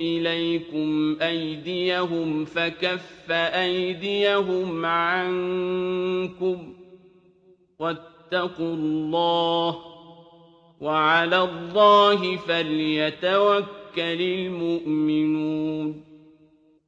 إِلَيْكُمْ أَيْدِيَهُمْ فَكَفَّ أَيْدِيَهُمْ عَنكُمْ ۖ وَاتَّقُوا اللَّهَ ۚ وَعَلَى اللَّهِ فَلْيَتَوَكَّلِ الْمُؤْمِنُونَ